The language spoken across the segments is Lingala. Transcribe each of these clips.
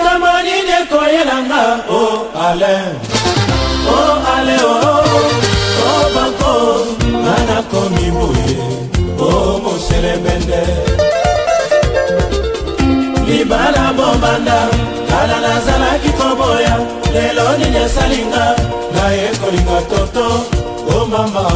likambo nini ekoyelanga o ale o ale o banko nga nakomi boye o moselebende libala bobanda kala nazalaki koboya lelo nini esalinga nayekolinga toto o mama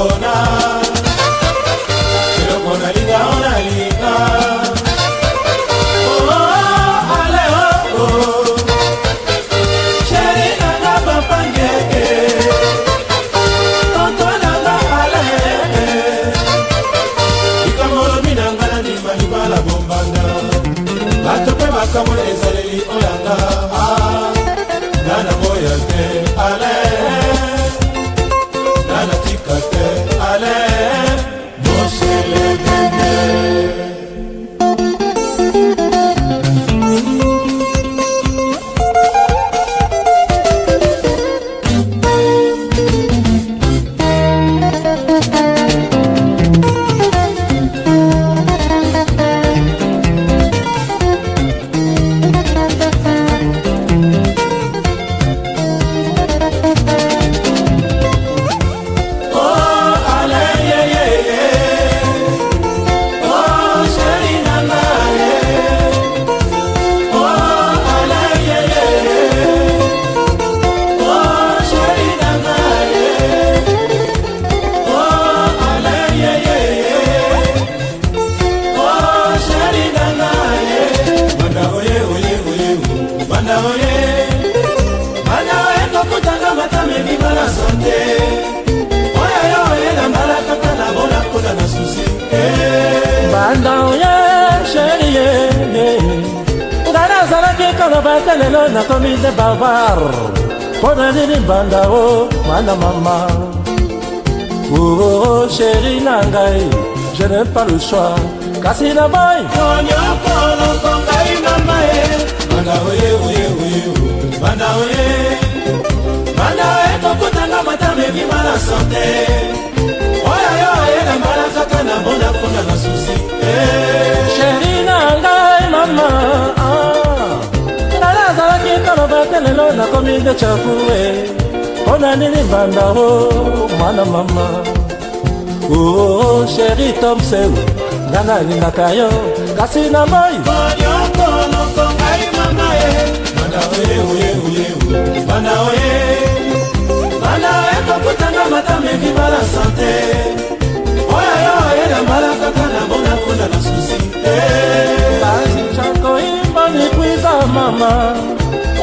Barcelona. oye bana ekokutanga matame mibala sante oyo yo oyelambala kaka na bonakola na susi eh. banda oye sherie ngai nazalaki kolobaka lelo nakomi nde bavar mpo na nini banda o mwana mama oo oh, oh, sheri oh, na ngai je n'ai pas le choix kasi na boy onyokoloko ngai mama e banda oye oye oye banda oye banda oye tokutanga matama ebima na sante oyo yo ayena mbala kaka na mpona kuna na susi sheri eh. na ngai mama ah. ngala azalaki koloba te lelo nakomi nde chakue mpo na nini banda o mwana mama oo oh, oh, sheri tomseu nga nalingaka yo kasi na moi ata memi mbala sante oyo yo oyeda mbala kaka na bona kuna na susi te eh. bazicakoimba nikwiza mama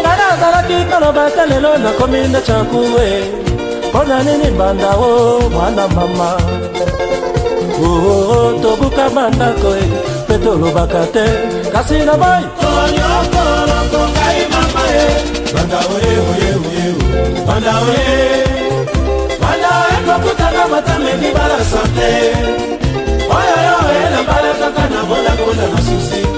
ngai nazalaki koloba te lelo nakomi nde cakuwe mpo na nini banda o mwana mama oo tobuka bandako e mpe tolobaka te kasi na bai banda oye oye oye banda oye batamemi bala sante oyo yo elamba lekaka na bodakoda na susi